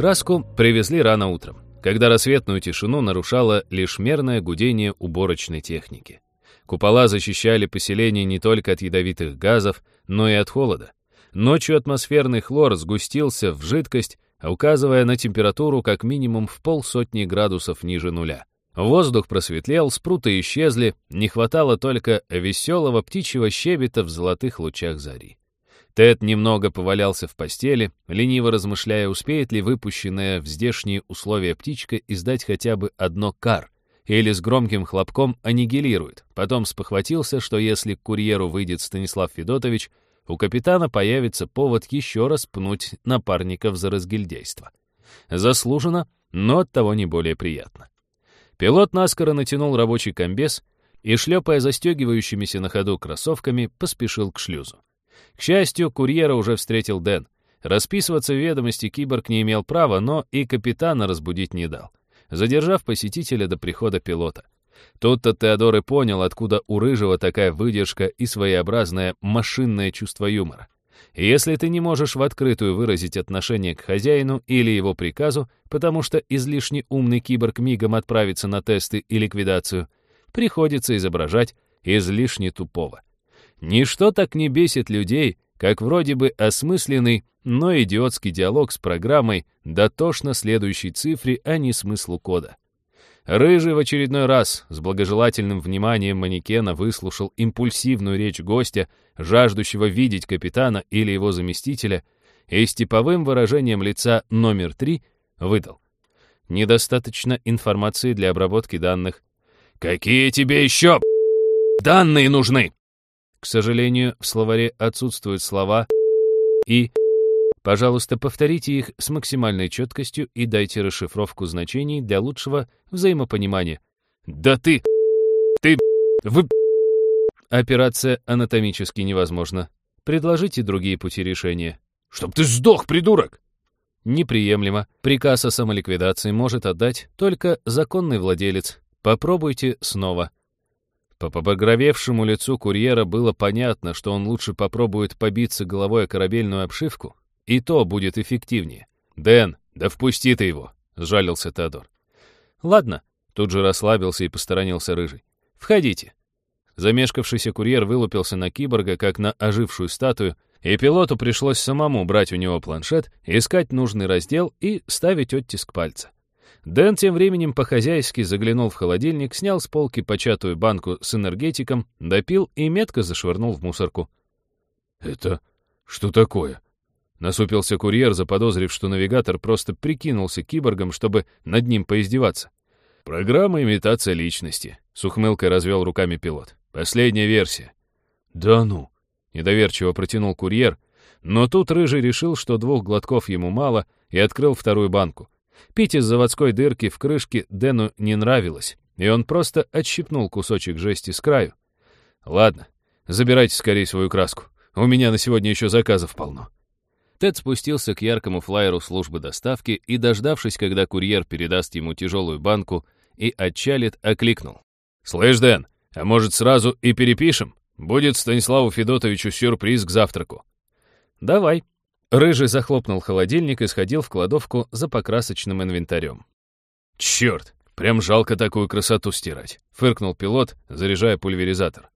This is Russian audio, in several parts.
Краску привезли рано утром, когда рассветную тишину нарушало лишь мерное гудение уборочной техники. Купола защищали поселение не только от ядовитых газов, но и от холода. Ночью атмосферный хлор сгустился в жидкость, указывая на температуру как минимум в полсотни градусов ниже нуля. Воздух просветлел, спруты исчезли, не хватало только веселого птичьего щебета в золотых лучах зари. Тед немного повалялся в постели, лениво размышляя, успеет ли выпущенная в здешние условия птичка издать хотя бы одно кар, или с громким хлопком аннигилирует. Потом спохватился, что если к курьеру выйдет Станислав Федотович, у капитана появится повод еще раз пнуть напарников за разгильдейство. Заслуженно, но оттого не более приятно. Пилот наскоро натянул рабочий комбез и, шлепая застегивающимися на ходу кроссовками, поспешил к шлюзу. К счастью, курьера уже встретил Дэн. Расписываться в ведомости киборг не имел права, но и капитана разбудить не дал, задержав посетителя до прихода пилота. Тут-то Теодор и понял, откуда у Рыжего такая выдержка и своеобразное машинное чувство юмора. Если ты не можешь в открытую выразить отношение к хозяину или его приказу, потому что излишне умный киборг мигом отправится на тесты и ликвидацию, приходится изображать излишне тупого. Ничто так не бесит людей, как вроде бы осмысленный, но идиотский диалог с программой, дотошно следующей цифре, а не смыслу кода. Рыжий в очередной раз с благожелательным вниманием манекена выслушал импульсивную речь гостя, жаждущего видеть капитана или его заместителя, и с типовым выражением лица номер три выдал. Недостаточно информации для обработки данных. «Какие тебе еще данные нужны?» К сожалению, в словаре отсутствуют слова и Пожалуйста, повторите их с максимальной четкостью и дайте расшифровку значений для лучшего взаимопонимания. Да ты... ты... вы... Операция анатомически невозможна. Предложите другие пути решения. Чтоб ты сдох, придурок! Неприемлемо. Приказ о самоликвидации может отдать только законный владелец. Попробуйте снова. По побагровевшему лицу курьера было понятно, что он лучше попробует побиться головой о корабельную обшивку, и то будет эффективнее. «Дэн, да впусти ты его!» — сжалился Теодор. «Ладно», — тут же расслабился и посторонился Рыжий. «Входите». Замешкавшийся курьер вылупился на киборга, как на ожившую статую, и пилоту пришлось самому брать у него планшет, искать нужный раздел и ставить оттиск пальца. Дэн тем временем по-хозяйски заглянул в холодильник, снял с полки початую банку с энергетиком, допил и метко зашвырнул в мусорку. «Это что такое?» Насупился курьер, заподозрив, что навигатор просто прикинулся киборгом, чтобы над ним поиздеваться. «Программа имитация личности», — с ухмылкой развел руками пилот. «Последняя версия». «Да ну!» — недоверчиво протянул курьер, но тут Рыжий решил, что двух глотков ему мало, и открыл вторую банку. Пить из заводской дырки в крышке Дэну не нравилось, и он просто отщипнул кусочек жести с краю. «Ладно, забирайте скорее свою краску. У меня на сегодня еще заказов полно». Тед спустился к яркому флайеру службы доставки и, дождавшись, когда курьер передаст ему тяжелую банку и отчалит, окликнул. «Слышь, Дэн, а может, сразу и перепишем? Будет Станиславу Федотовичу сюрприз к завтраку». «Давай». Рыжий захлопнул холодильник и сходил в кладовку за покрасочным инвентарем. «Черт, прям жалко такую красоту стирать», — фыркнул пилот, заряжая пульверизатор.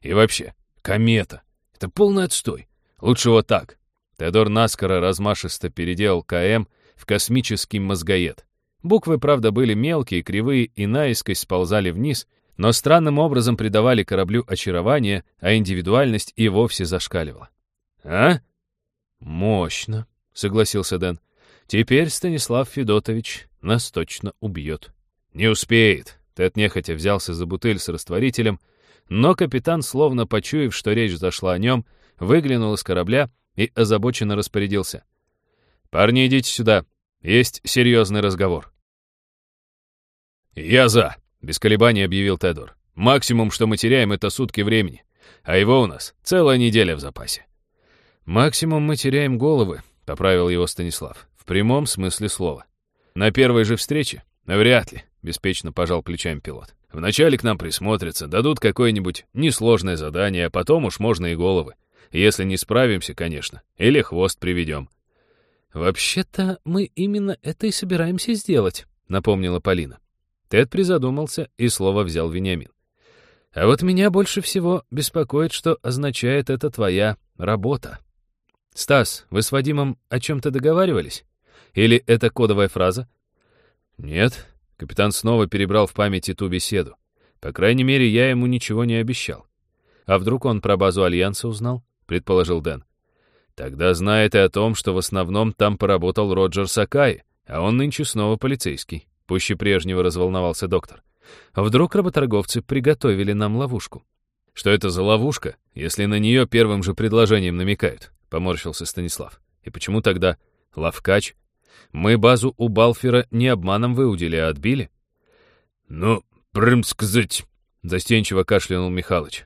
«И вообще, комета. Это полный отстой. Лучше вот так. Теодор наскоро размашисто переделал КМ в космический мозгоед. Буквы, правда, были мелкие, кривые и наискось сползали вниз, но странным образом придавали кораблю очарование, а индивидуальность и вовсе зашкаливала. «А?» «Мощно», — согласился Дэн. «Теперь Станислав Федотович нас точно убьет». «Не успеет», — Тед нехотя взялся за бутыль с растворителем, но капитан, словно почуяв, что речь зашла о нем, выглянул из корабля и озабоченно распорядился. «Парни, идите сюда. Есть серьезный разговор». «Я за», — без колебаний объявил Тедор. «Максимум, что мы теряем, это сутки времени, а его у нас целая неделя в запасе». «Максимум мы теряем головы», — поправил его Станислав, в прямом смысле слова. «На первой же встрече? Вряд ли», — беспечно пожал плечами пилот. «Вначале к нам присмотрятся, дадут какое-нибудь несложное задание, а потом уж можно и головы. Если не справимся, конечно. Или хвост приведем. «Вообще-то мы именно это и собираемся сделать», — напомнила Полина. Тед призадумался, и слово взял Вениамин. «А вот меня больше всего беспокоит, что означает это твоя работа. Стас, вы с Вадимом о чем-то договаривались? Или это кодовая фраза?» «Нет», — капитан снова перебрал в памяти ту беседу. «По крайней мере, я ему ничего не обещал». «А вдруг он про базу Альянса узнал?» — предположил Дэн. Тогда знает и о том, что в основном там поработал Роджер Сакай, а он нынче снова полицейский. Пуще прежнего разволновался доктор. Вдруг работорговцы приготовили нам ловушку. Что это за ловушка, если на нее первым же предложением намекают? Поморщился Станислав. И почему тогда ловкач? Мы базу у Балфера не обманом выудили, а отбили? Ну, прям сказать, застенчиво кашлянул Михалыч.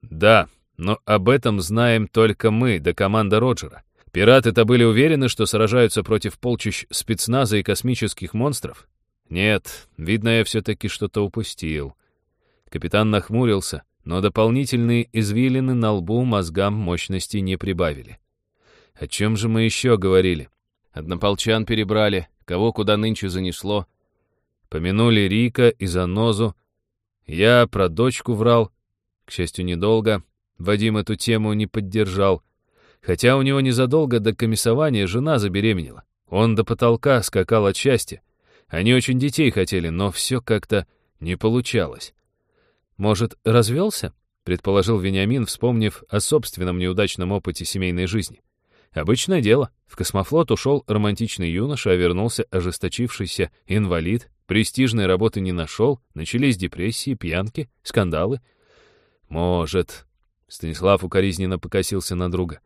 Да, но об этом знаем только мы, да команда Роджера. Пираты-то были уверены, что сражаются против полчищ спецназа и космических монстров? Нет, видно, я все-таки что-то упустил. Капитан нахмурился, но дополнительные извилины на лбу мозгам мощности не прибавили. О чем же мы еще говорили? Однополчан перебрали, кого куда нынче занесло. Помянули Рика и Занозу. Я про дочку врал, к счастью, недолго. Вадим эту тему не поддержал. Хотя у него незадолго до комиссования жена забеременела. Он до потолка скакал от счастья. Они очень детей хотели, но все как-то не получалось. «Может, развелся?» — предположил Вениамин, вспомнив о собственном неудачном опыте семейной жизни. Обычное дело. В космофлот ушел романтичный юноша, а вернулся ожесточившийся инвалид, престижной работы не нашел, начались депрессии, пьянки, скандалы. Может, Станислав укоризненно покосился на друга.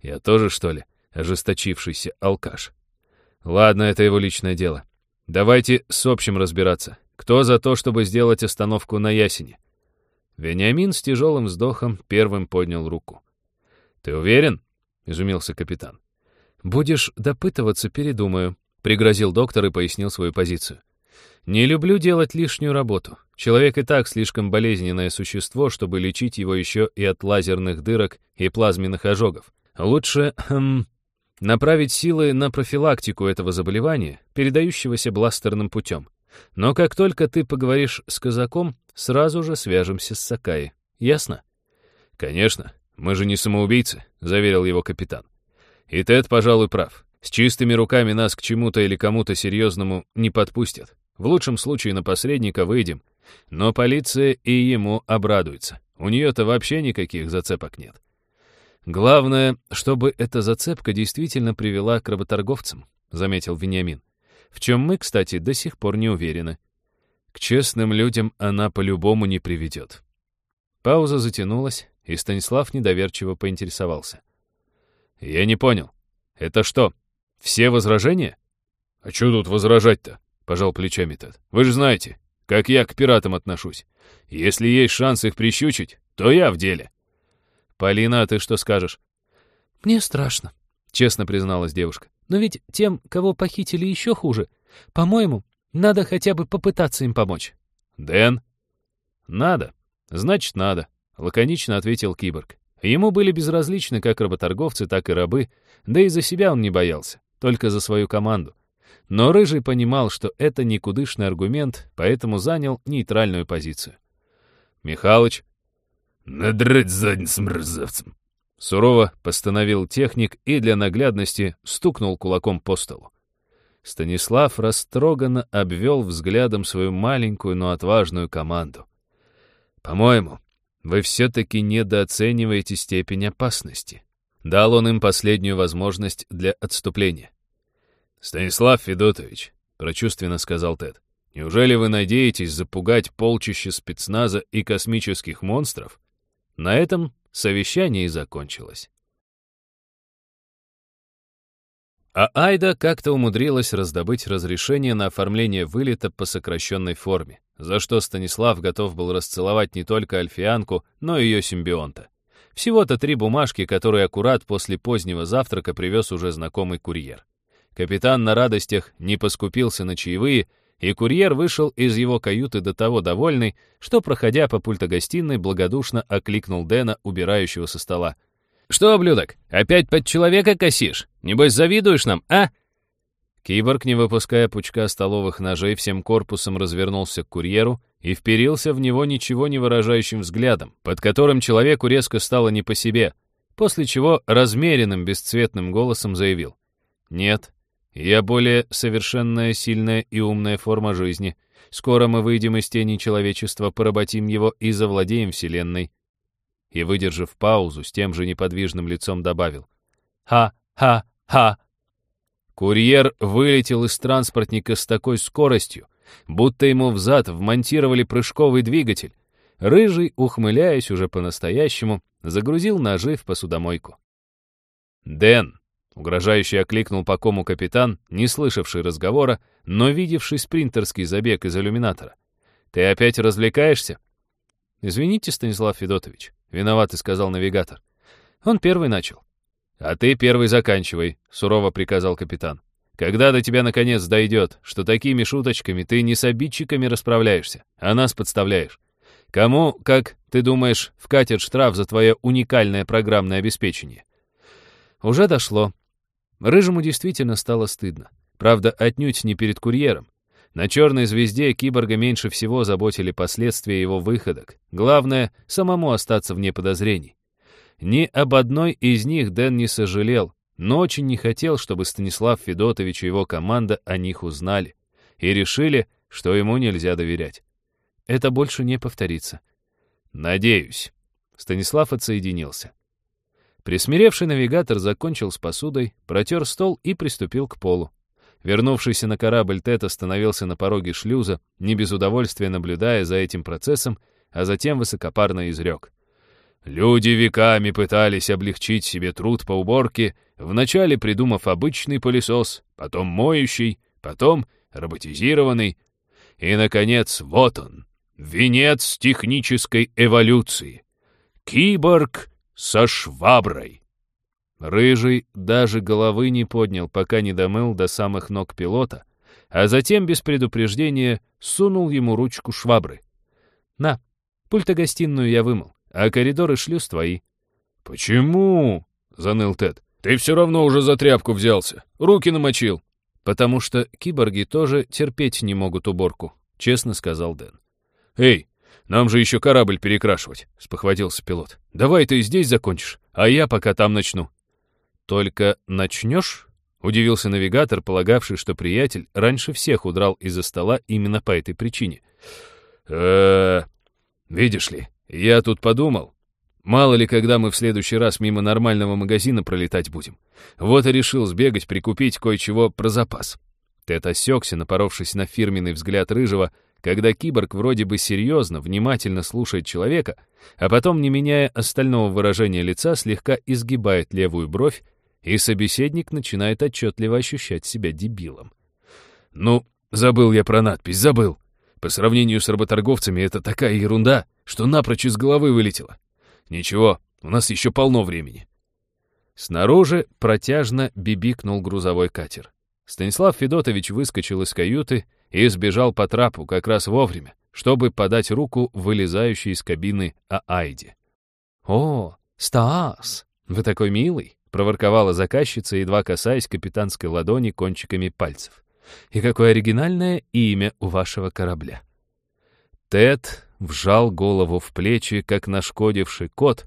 «Я тоже, что ли, ожесточившийся алкаш?» «Ладно, это его личное дело. Давайте с общим разбираться. Кто за то, чтобы сделать остановку на ясене?» Вениамин с тяжелым вздохом первым поднял руку. «Ты уверен?» — изумился капитан. «Будешь допытываться, передумаю», — пригрозил доктор и пояснил свою позицию. «Не люблю делать лишнюю работу. Человек и так слишком болезненное существо, чтобы лечить его еще и от лазерных дырок и плазменных ожогов. Лучше хм, направить силы на профилактику этого заболевания, передающегося бластерным путем. Но как только ты поговоришь с казаком, сразу же свяжемся с Сакаи. Ясно? Конечно, мы же не самоубийцы, заверил его капитан. И Тед, пожалуй, прав. С чистыми руками нас к чему-то или кому-то серьезному не подпустят. В лучшем случае на посредника выйдем, но полиция и ему обрадуется. У нее-то вообще никаких зацепок нет. Главное, чтобы эта зацепка действительно привела к работорговцам, заметил Вениамин. В чем мы, кстати, до сих пор не уверены. К честным людям она по-любому не приведет. Пауза затянулась, и Станислав недоверчиво поинтересовался. «Я не понял. Это что, все возражения?» «А что тут возражать-то?» — пожал плечами Тед. «Вы же знаете, как я к пиратам отношусь. Если есть шанс их прищучить, то я в деле. Полина, а ты что скажешь? Мне страшно, честно призналась девушка. Но ведь тем, кого похитили, еще хуже. По-моему, надо хотя бы попытаться им помочь. Дэн? Надо. Значит, надо, лаконично ответил киборг. Ему были безразличны как работорговцы, так и рабы, да и за себя он не боялся, только за свою команду. Но Рыжий понимал, что это никудышный аргумент, поэтому занял нейтральную позицию. Михалыч «Надрать задницу мерзавцам!» Сурово постановил техник и для наглядности стукнул кулаком по столу. Станислав растроганно обвел взглядом свою маленькую, но отважную команду. «По-моему, вы все-таки недооцениваете степень опасности». Дал он им последнюю возможность для отступления. «Станислав Федотович», — прочувственно сказал Тед, «неужели вы надеетесь запугать полчище спецназа и космических монстров?» На этом совещание и закончилось. А Айда как-то умудрилась раздобыть разрешение на оформление вылета по сокращенной форме, за что Станислав готов был расцеловать не только альфианку, но и ее симбионта. Всего-то три бумажки, которые аккурат после позднего завтрака привез уже знакомый курьер. Капитан на радостях не поскупился на чаевые, и курьер вышел из его каюты до того довольный, что, проходя по пультогостиной, благодушно окликнул Дэна, убирающего со стола. «Что, ублюдок, опять под человека косишь? Небось, завидуешь нам, а?» Киборг, не выпуская пучка столовых ножей, всем корпусом развернулся к курьеру и вперился в него ничего не выражающим взглядом, под которым человеку резко стало не по себе, после чего размеренным бесцветным голосом заявил. «Нет, я более совершенная, сильная и умная форма жизни. Скоро мы выйдем из тени человечества, поработим его и завладеем Вселенной». И, выдержав паузу, с тем же неподвижным лицом добавил. «Ха-ха-ха!» Курьер вылетел из транспортника с такой скоростью, будто ему взад вмонтировали прыжковый двигатель. Рыжий, ухмыляясь уже по-настоящему, загрузил ножи в посудомойку. «Дэн!» — угрожающе окликнул по кому капитан, не слышавший разговора, но видевший спринтерский забег из иллюминатора. «Ты опять развлекаешься?» «Извините, Станислав Федотович», — виноватый сказал навигатор. Он первый начал. «А ты первый заканчивай», — сурово приказал капитан. «Когда до тебя наконец дойдет, что такими шуточками ты не с обидчиками расправляешься, а нас подставляешь? Кому, как ты думаешь, вкатят штраф за твое уникальное программное обеспечение?» Уже дошло. Рыжему действительно стало стыдно. Правда, отнюдь не перед курьером. На черной звезде киборга меньше всего заботили последствия его выходок. Главное — самому остаться вне подозрений. Ни об одной из них Дэн не сожалел, но очень не хотел, чтобы Станислав Федотович и его команда о них узнали и решили, что ему нельзя доверять. Это больше не повторится. «Надеюсь». Станислав отсоединился. Присмиревший навигатор закончил с посудой, протер стол и приступил к полу. Вернувшийся на корабль Тед остановился на пороге шлюза, не без удовольствия наблюдая за этим процессом, а затем высокопарно изрек. Люди веками пытались облегчить себе труд по уборке, вначале придумав обычный пылесос, потом моющий, потом роботизированный. И, наконец, вот он, венец технической эволюции. Киборг со шваброй. Рыжий даже головы не поднял, пока не домыл до самых ног пилота, а затем без предупреждения сунул ему ручку швабры. «На, пультогостиную я вымыл а коридоры шлюз твои». «Почему?» — заныл Тед. «Ты все равно уже за тряпку взялся. Руки намочил». «Потому что киборги тоже терпеть не могут уборку», — честно сказал Дэн. «Эй, нам же еще корабль перекрашивать», — спохватился пилот. «Давай ты здесь закончишь, а я пока там начну». «Только начнешь?» — удивился навигатор, полагавший, что приятель раньше всех удрал из-за стола именно по этой причине. э видишь ли, я тут подумал. Мало ли, когда мы в следующий раз мимо нормального магазина пролетать будем. Вот и решил сбегать, прикупить кое-чего про запас. Тед осекся, напоровшись на фирменный взгляд Рыжего, когда киборг вроде бы серьезно, внимательно слушает человека, а потом, не меняя остального выражения лица, слегка изгибает левую бровь, и собеседник начинает отчетливо ощущать себя дебилом. «Ну, забыл я про надпись, забыл. По сравнению с работорговцами это такая ерунда, что напрочь из головы вылетело. Ничего, у нас еще полно времени. Снаружи протяжно бибикнул грузовой катер. Станислав Федотович выскочил из каюты и сбежал по трапу как раз вовремя, чтобы подать руку вылезающей из кабины Аайде. «О, Стас, вы такой милый!» — проворковала заказчица, едва касаясь капитанской ладони кончиками пальцев. И какое оригинальное имя у вашего корабля. Тед вжал голову в плечи, как нашкодивший кот,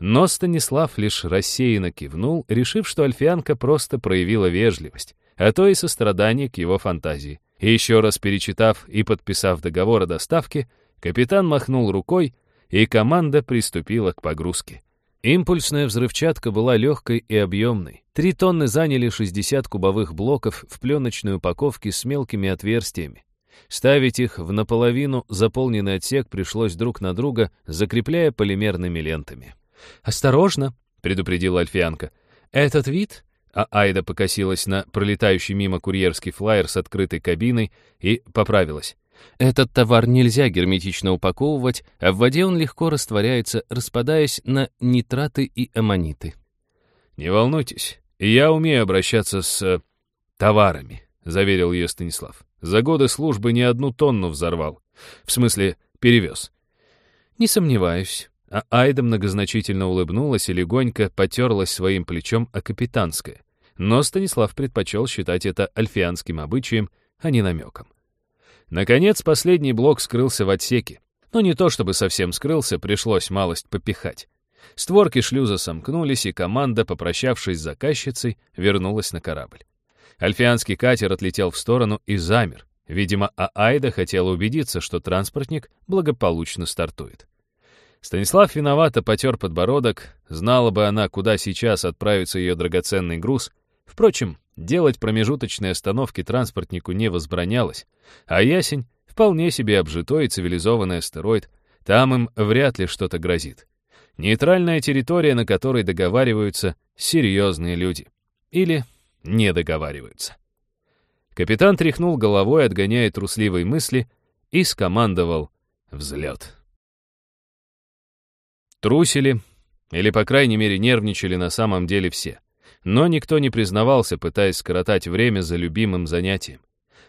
но Станислав лишь рассеянно кивнул, решив, что альфианка просто проявила вежливость, а то и сострадание к его фантазии. И еще раз перечитав и подписав договор о доставке, капитан махнул рукой, и команда приступила к погрузке. Импульсная взрывчатка была легкой и объемной. Три тонны заняли 60 кубовых блоков в пленочной упаковке с мелкими отверстиями. Ставить их в наполовину заполненный отсек пришлось друг на друга, закрепляя полимерными лентами. «Осторожно!» — предупредила Альфианка. «Этот вид...» А Айда покосилась на пролетающий мимо курьерский флайер с открытой кабиной и поправилась. Этот товар нельзя герметично упаковывать, а в воде он легко растворяется, распадаясь на нитраты и аммониты. «Не волнуйтесь, я умею обращаться с... Э, товарами», — заверил ее Станислав. «За годы службы не одну тонну взорвал. В смысле, перевез». «Не сомневаюсь», — а Айда многозначительно улыбнулась и легонько потерлась своим плечом о капитанское. Но Станислав предпочел считать это альфианским обычаем, а не намеком. Наконец, последний блок скрылся в отсеке. Но не то чтобы совсем скрылся, пришлось малость попихать. Створки шлюза сомкнулись, и команда, попрощавшись с заказчицей, вернулась на корабль. Альфианский катер отлетел в сторону и замер. Видимо, Аайда хотела убедиться, что транспортник благополучно стартует. Станислав виновато потер подбородок, знала бы она, куда сейчас отправится ее драгоценный груз. Впрочем, делать промежуточные остановки транспортнику не возбранялось, а Ясень — вполне себе обжитой и цивилизованный астероид, там им вряд ли что-то грозит. Нейтральная территория, на которой договариваются серьезные люди. Или не договариваются. Капитан тряхнул головой, отгоняя трусливые мысли, и скомандовал «Взлет». Трусили, или, по крайней мере, нервничали на самом деле все. Но никто не признавался, пытаясь скоротать время за любимым занятием.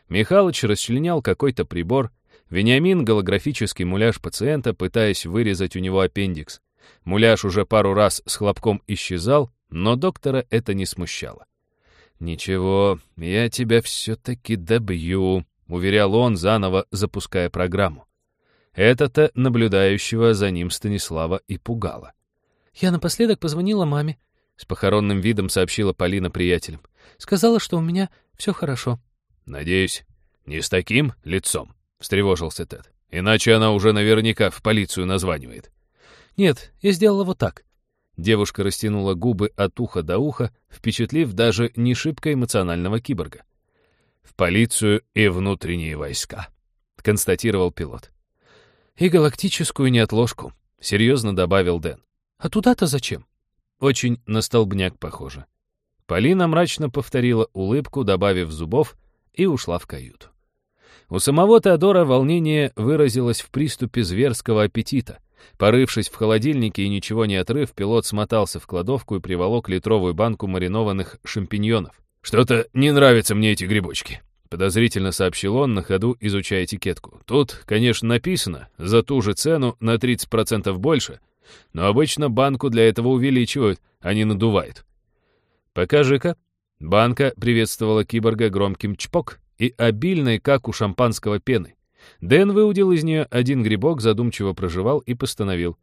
Михалыч расчленял какой-то прибор, Вениамин — голографический муляж пациента, пытаясь вырезать у него аппендикс. Муляж уже пару раз с хлопком исчезал, но доктора это не смущало. «Ничего, я тебя все-таки добью», — уверял он, заново запуская программу. Это-то наблюдающего за ним Станислава и пугало. «Я напоследок позвонила маме», — с похоронным видом сообщила Полина приятелям. «Сказала, что у меня все хорошо». «Надеюсь, не с таким лицом», — встревожился Тед. «Иначе она уже наверняка в полицию названивает». «Нет, я сделала вот так». Девушка растянула губы от уха до уха, впечатлив даже не шибко эмоционального киборга. «В полицию и внутренние войска», — констатировал пилот. «И галактическую неотложку», — серьезно добавил Дэн. «А туда-то зачем?» Очень на столбняк похоже. Полина мрачно повторила улыбку, добавив зубов, и ушла в каюту. У самого Теодора волнение выразилось в приступе зверского аппетита. Порывшись в холодильнике и ничего не отрыв, пилот смотался в кладовку и приволок литровую банку маринованных шампиньонов. «Что-то не нравятся мне эти грибочки», Подозрительно сообщил он, на ходу изучая этикетку. Тут, конечно, написано, за ту же цену на 30% больше, но обычно банку для этого увеличивают, а не надувают. «Покажи-ка». Банка приветствовала киборга громким чпок и обильной, как у шампанского пены. Дэн выудил из нее один грибок, задумчиво проживал и постановил.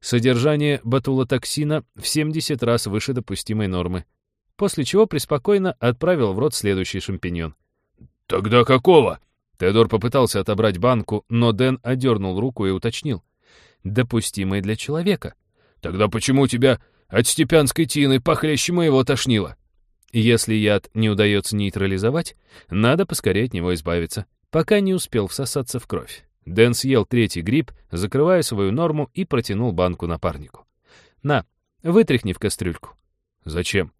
Содержание батулотоксина в 70 раз выше допустимой нормы. После чего преспокойно отправил в рот следующий шампиньон. «Тогда какого?» Теодор попытался отобрать банку, но Дэн одернул руку и уточнил. «Допустимый для человека». «Тогда почему тебя от степянской тины похлеще моего тошнило?» «Если яд не удается нейтрализовать, надо поскорее от него избавиться, пока не успел всосаться в кровь». Дэн съел третий гриб, закрывая свою норму, и протянул банку напарнику. «На, вытряхни в кастрюльку». «Зачем?»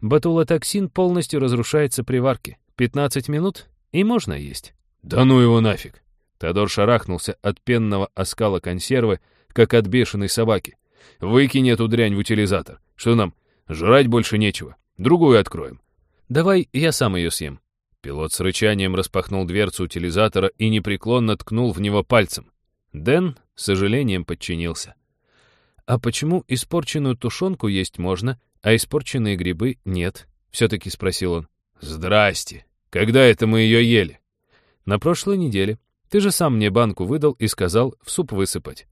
Батулотоксин полностью разрушается при варке. 15 минут, и можно есть. Да ну его нафиг. Тодор шарахнулся от пенного оскала консервы, как от бешеной собаки. Выкинь эту дрянь в утилизатор. Что нам, жрать больше нечего. Другую откроем. Давай я сам ее съем. Пилот с рычанием распахнул дверцу утилизатора и непреклонно ткнул в него пальцем. Дэн с сожалением подчинился. «А почему испорченную тушенку есть можно, а испорченные грибы нет?» — все-таки спросил он. «Здрасте! Когда это мы ее ели?» «На прошлой неделе. Ты же сам мне банку выдал и сказал в суп высыпать».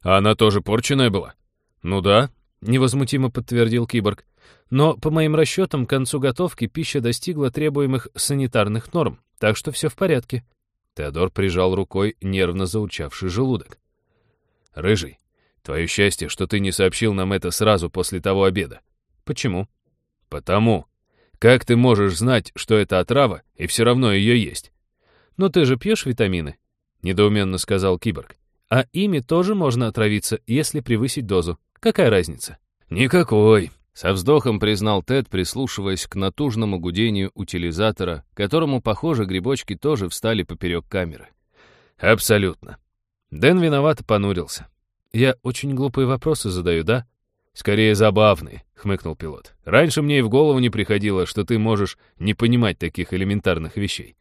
«А она тоже порченная была?» «Ну да», — невозмутимо подтвердил киборг. «Но, по моим расчетам, к концу готовки пища достигла требуемых санитарных норм, так что все в порядке». Теодор прижал рукой нервно заурчавший желудок. «Рыжий, твое счастье, что ты не сообщил нам это сразу после того обеда». «Почему?» «Потому. Как ты можешь знать, что это отрава, и все равно ее есть? «Но ты же пьешь витамины?» — недоуменно сказал киборг. «А ими тоже можно отравиться, если превысить дозу. Какая разница?» «Никакой», — со вздохом признал Тед, прислушиваясь к натужному гудению утилизатора, которому, похоже, грибочки тоже встали поперек камеры. «Абсолютно». Дэн виновато понурился. «Я очень глупые вопросы задаю, да?» «Скорее забавные», — хмыкнул пилот. «Раньше мне и в голову не приходило, что ты можешь не понимать таких элементарных вещей».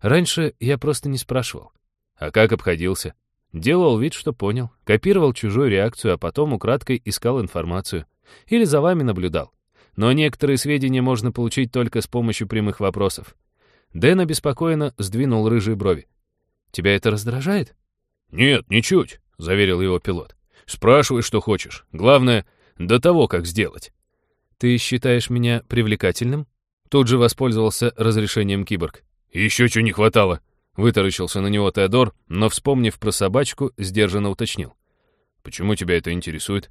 «Раньше я просто не спрашивал». «А как обходился?» Делал вид, что понял, копировал чужую реакцию, а потом украдкой искал информацию. Или за вами наблюдал. Но некоторые сведения можно получить только с помощью прямых вопросов. Дэн обеспокоенно сдвинул рыжие брови. «Тебя это раздражает?» «Нет, ничуть», — заверил его пилот. «Спрашивай, что хочешь. Главное, до того, как сделать». «Ты считаешь меня привлекательным?» Тут же воспользовался разрешением киборг. «Еще чего не хватало», — вытаращился на него Теодор, но, вспомнив про собачку, сдержанно уточнил. «Почему тебя это интересует?»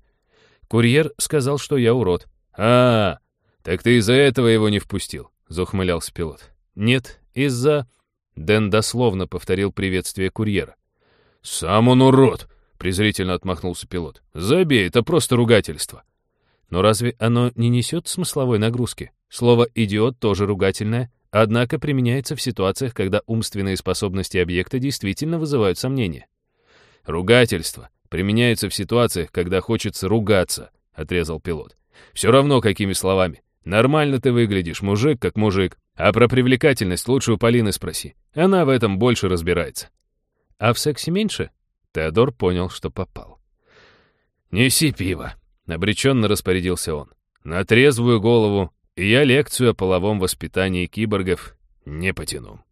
«Курьер сказал, что я урод». «А, так ты из-за этого его не впустил», — заухмылялся пилот. «Нет, из-за...» Дэн дословно повторил приветствие курьера. «Сам он урод!» — презрительно отмахнулся пилот. «Забей, это просто ругательство». Но разве оно не несет смысловой нагрузки? Слово «идиот» тоже ругательное, однако применяется в ситуациях, когда умственные способности объекта действительно вызывают сомнения. «Ругательство применяется в ситуациях, когда хочется ругаться», — отрезал пилот. «Все равно, какими словами. Нормально ты выглядишь, мужик как мужик. А про привлекательность лучше у Полины спроси. Она в этом больше разбирается». «А в сексе меньше?» Теодор понял, что попал. «Неси пиво», — обреченно распорядился он. «На трезвую голову, я лекцию о половом воспитании киборгов не потяну».